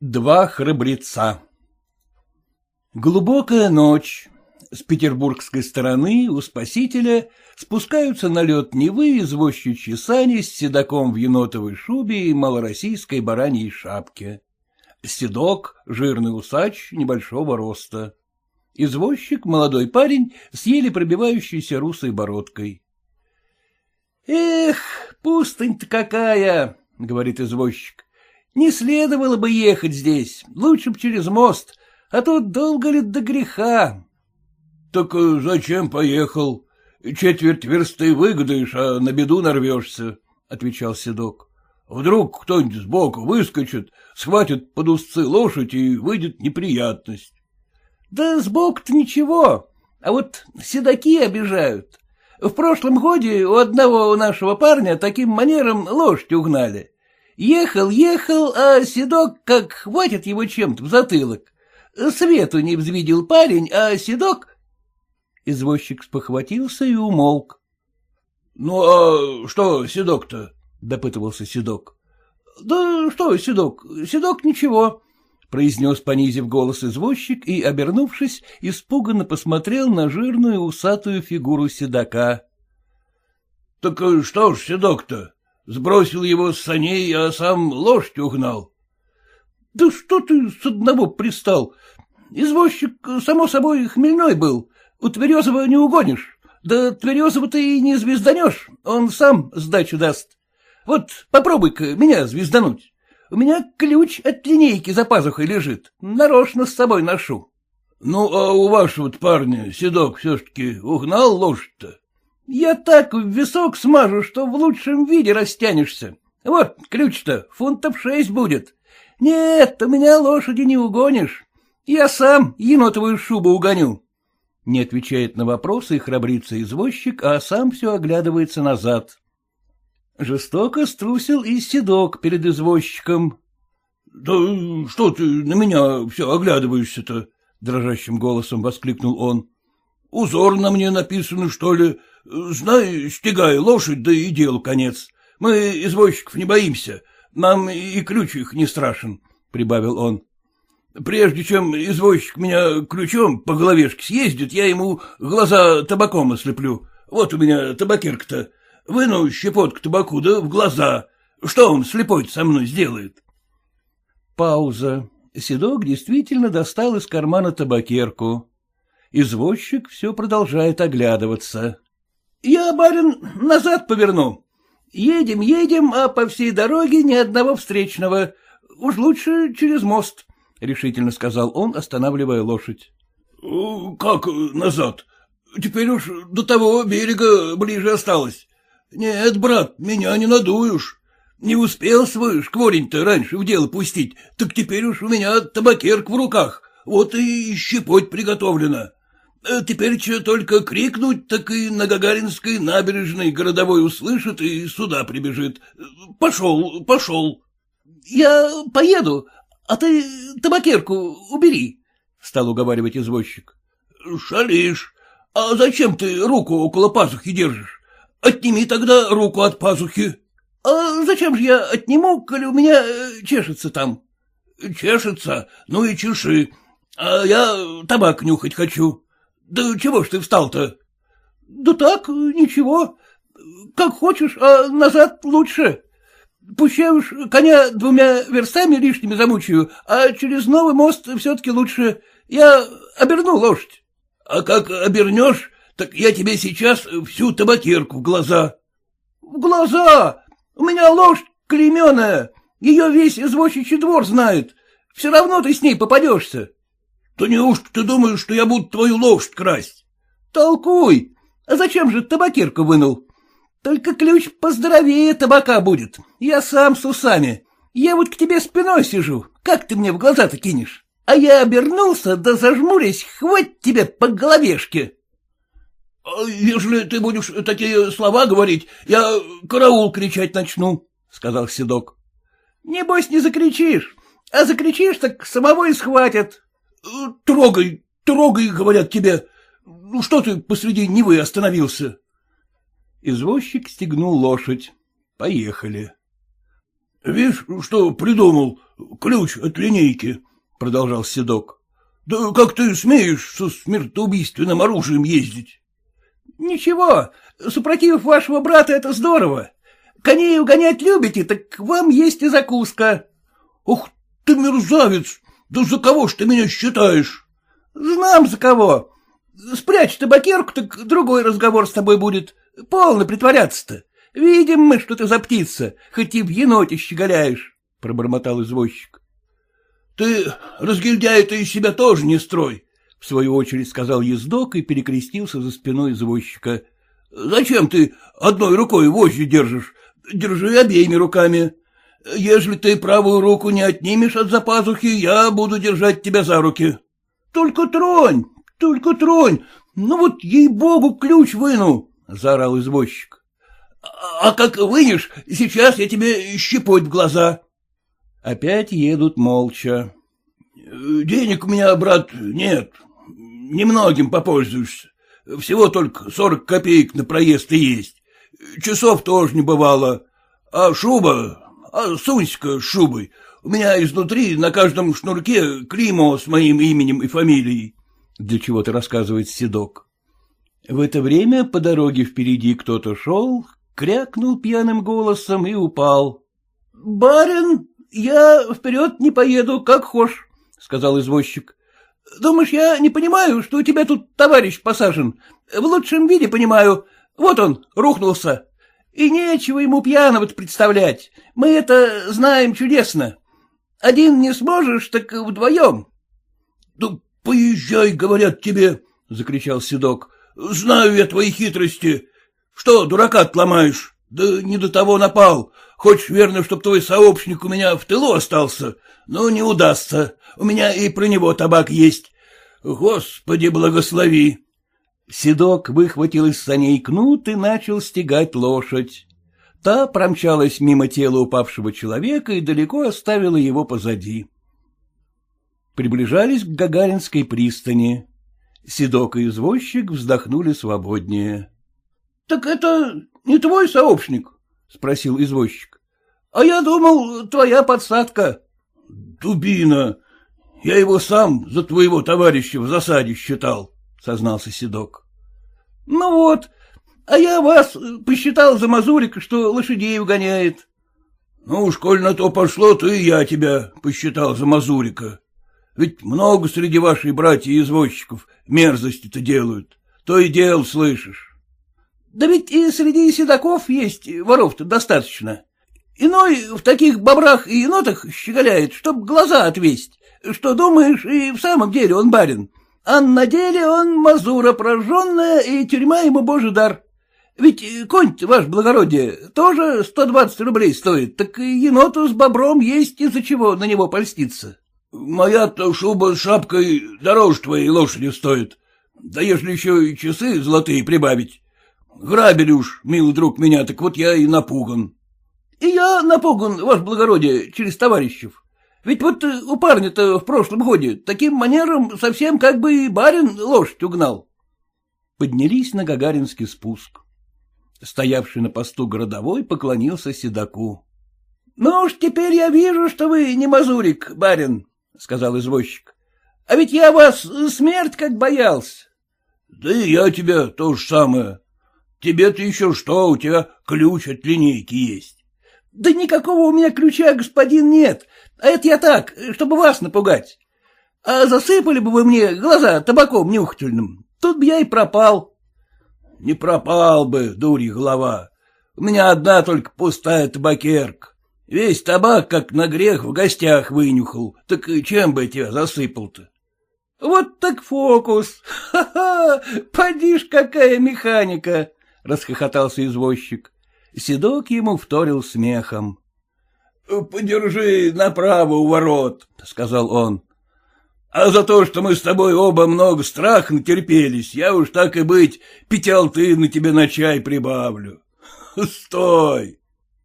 Два храбреца Глубокая ночь. С петербургской стороны у спасителя спускаются на лед Невы извозчичьи сани с седаком в енотовой шубе и малороссийской бараньей шапке. Седок — жирный усач небольшого роста. Извозчик — молодой парень с еле пробивающейся русой бородкой. — Эх, пустынь-то какая! — говорит извозчик. Не следовало бы ехать здесь, лучше б через мост, а то долго ли до греха. — Так э, зачем поехал? Четверть версты выгодаешь, а на беду нарвешься, — отвечал Седок. — Вдруг кто-нибудь сбоку выскочит, схватит под узцы лошадь и выйдет неприятность. — Да сбоку-то ничего, а вот седаки обижают. В прошлом годе у одного нашего парня таким манером лошадь угнали. Ехал, ехал, а седок как хватит его чем-то в затылок. Свету не взвидел парень, а седок... Извозчик спохватился и умолк. — Ну, а что седок-то? — допытывался седок. — Да что седок, седок ничего, — произнес, понизив голос извозчик и, обернувшись, испуганно посмотрел на жирную усатую фигуру седока. — Так что ж седок-то? Сбросил его с саней, а сам лошадь угнал. — Да что ты с одного пристал? Извозчик, само собой, хмельной был. У Тверезова не угонишь. Да Тверезова ты и не звезданешь, он сам сдачу даст. Вот попробуй-ка меня звездануть. У меня ключ от линейки за пазухой лежит, нарочно с собой ношу. — Ну, а у вашего парня седок все-таки угнал лошадь-то? Я так в висок смажу, что в лучшем виде растянешься. Вот ключ-то фунтов шесть будет. Нет, у меня лошади не угонишь. Я сам енотовую шубу угоню. Не отвечает на вопросы и храбрится извозчик, а сам все оглядывается назад. Жестоко струсил и седок перед извозчиком. — Да что ты на меня все оглядываешься-то? — дрожащим голосом воскликнул он. — Узор на мне написано, что ли? Знай, стегай лошадь, да и дел конец. Мы извозчиков не боимся, нам и ключ их не страшен, — прибавил он. Прежде чем извозчик меня ключом по головешке съездит, я ему глаза табаком ослеплю. Вот у меня табакерка-то. Выну щепотку табаку, да в глаза. Что он слепой со мной сделает? Пауза. Седок действительно достал из кармана табакерку. Извозчик все продолжает оглядываться. — Я, барин, назад поверну. Едем, едем, а по всей дороге ни одного встречного. Уж лучше через мост, — решительно сказал он, останавливая лошадь. — Как назад? Теперь уж до того берега ближе осталось. Нет, брат, меня не надуешь. Не успел свой шкворень-то раньше в дело пустить, так теперь уж у меня табакерк в руках, вот и щепоть приготовлена. Э, теперь что только крикнуть, так и на Гагаринской набережной городовой услышит и сюда прибежит. Пошел, пошел. — Я поеду, а ты табакерку убери, — стал уговаривать извозчик. — Шалишь. А зачем ты руку около пазухи держишь? Отними тогда руку от пазухи. — А зачем же я отниму, коли у меня э, чешется там? — Чешется? Ну и чеши. А я табак нюхать хочу. Да чего ж ты встал-то? — Да так, ничего. Как хочешь, а назад лучше. Пущай уж коня двумя верстами лишними замучаю, а через новый мост все-таки лучше. Я оберну лошадь. — А как обернешь, так я тебе сейчас всю табакерку в глаза. — В глаза? У меня лошадь клейменая. Ее весь извозчичий двор знает. Все равно ты с ней попадешься. — То неужто ты думаешь, что я буду твою лошадь красть? — Толкуй. А зачем же табакерку вынул? Только ключ поздоровее табака будет. Я сам с усами. Я вот к тебе спиной сижу. Как ты мне в глаза-то кинешь? А я обернулся, да зажмурясь, хвать тебе по головешке. — А Если ты будешь такие слова говорить, я караул кричать начну, — сказал Седок. — Небось, не закричишь. А закричишь, так самого и схватят. — Трогай, трогай, говорят тебе. Ну что ты посреди Невы остановился? Извозчик стегнул лошадь. Поехали. — Видишь, что придумал? — Ключ от линейки, — продолжал Седок. — Да как ты смеешь со смертоубийственным оружием ездить? — Ничего, супротив вашего брата это здорово. Коней угонять любите, так вам есть и закуска. — Ух ты, мерзавец! Да за кого ж ты меня считаешь? — Знам за кого. Спрячь табакерку, так другой разговор с тобой будет. Полно притворяться-то. Видим мы, что ты за птица, хоть и в еноте щеголяешь, — пробормотал извозчик. — Ты, разгильдяй, ты из себя тоже не строй, — в свою очередь сказал ездок и перекрестился за спиной извозчика. — Зачем ты одной рукой вожжи держишь? Держи обеими руками. Если ты правую руку не отнимешь от запазухи, я буду держать тебя за руки. — Только тронь, только тронь, ну вот ей-богу ключ выну, — заорал извозчик. А, — А как вынешь, сейчас я тебе щепоть в глаза. Опять едут молча. — Денег у меня, брат, нет. Немногим попользуешься. Всего только сорок копеек на проезд и есть. Часов тоже не бывало. А шуба, а сунься-ка шубой. У меня изнутри на каждом шнурке клеймо с моим именем и фамилией. Для чего ты рассказывает Седок. В это время по дороге впереди кто-то шел, крякнул пьяным голосом и упал. — Барин, я вперед не поеду, как хошь, — сказал извозчик. — Думаешь, я не понимаю, что у тебя тут товарищ посажен? В лучшем виде понимаю. Вот он, рухнулся. И нечего ему пьяного представлять. Мы это знаем чудесно. Один не сможешь, так вдвоем. — Да поезжай, говорят тебе, — закричал Седок. — Знаю я твои хитрости. Что, дурака отломаешь? Да не до того напал. Хочешь, верно, чтоб твой сообщник у меня в тылу остался? Но не удастся. У меня и про него табак есть. Господи, благослови. Седок выхватил из саней кнут и начал стегать лошадь. Та промчалась мимо тела упавшего человека и далеко оставила его позади. Приближались к Гагаринской пристани. Седок и извозчик вздохнули свободнее. — Так это не твой сообщник? — спросил извозчик. — А я думал, твоя подсадка. — Дубина. Я его сам за твоего товарища в засаде считал. — сознался Седок. — Ну вот, а я вас посчитал за мазурик, что лошадей угоняет. — Ну уж, коль на то пошло, то и я тебя посчитал за мазурика. Ведь много среди ваших братьев-извозчиков мерзости-то делают. То и дел слышишь. — Да ведь и среди седаков есть воров-то достаточно. Иной в таких бобрах и енотах щеголяет, чтоб глаза отвесить, что думаешь, и в самом деле он барин, а на деле он мазура прожженная, и тюрьма ему божий дар. Ведь конь ваш благородие, тоже сто двадцать рублей стоит, так и еноту с бобром есть из-за чего на него польститься. Моя-то шуба с шапкой дороже твоей лошади стоит. Да если еще и часы золотые прибавить. Грабили уж, милый друг, меня, так вот я и напуган. — И я напуган, ваше благородие, через товарищев. Ведь вот э, у парня-то в прошлом годе таким манером совсем как бы и барин лошадь угнал. Поднялись на Гагаринский спуск. Стоявший на посту городовой поклонился седаку. — Ну уж теперь я вижу, что вы не мазурик, барин, — сказал извозчик. — А ведь я вас смерть как боялся. — Да и я тебя то же самое. Тебе-то еще что, у тебя ключ от линейки есть. — Да никакого у меня ключа, господин, нет, а это я так, чтобы вас напугать. А засыпали бы вы мне глаза табаком нюхательным, тут бы я и пропал. — Не пропал бы, дури голова. У меня одна только пустая табакерка. Весь табак, как на грех, в гостях вынюхал. Так чем бы тебя засыпал-то? — Вот так фокус! Ха-ха! Поди ж, какая механика! — расхохотался извозчик. Седок ему вторил смехом. — Подержи направо у ворот, — сказал он. — А за то, что мы с тобой оба много страха натерпелись, я уж так и быть, пятиалты на тебе на чай прибавлю. Стой!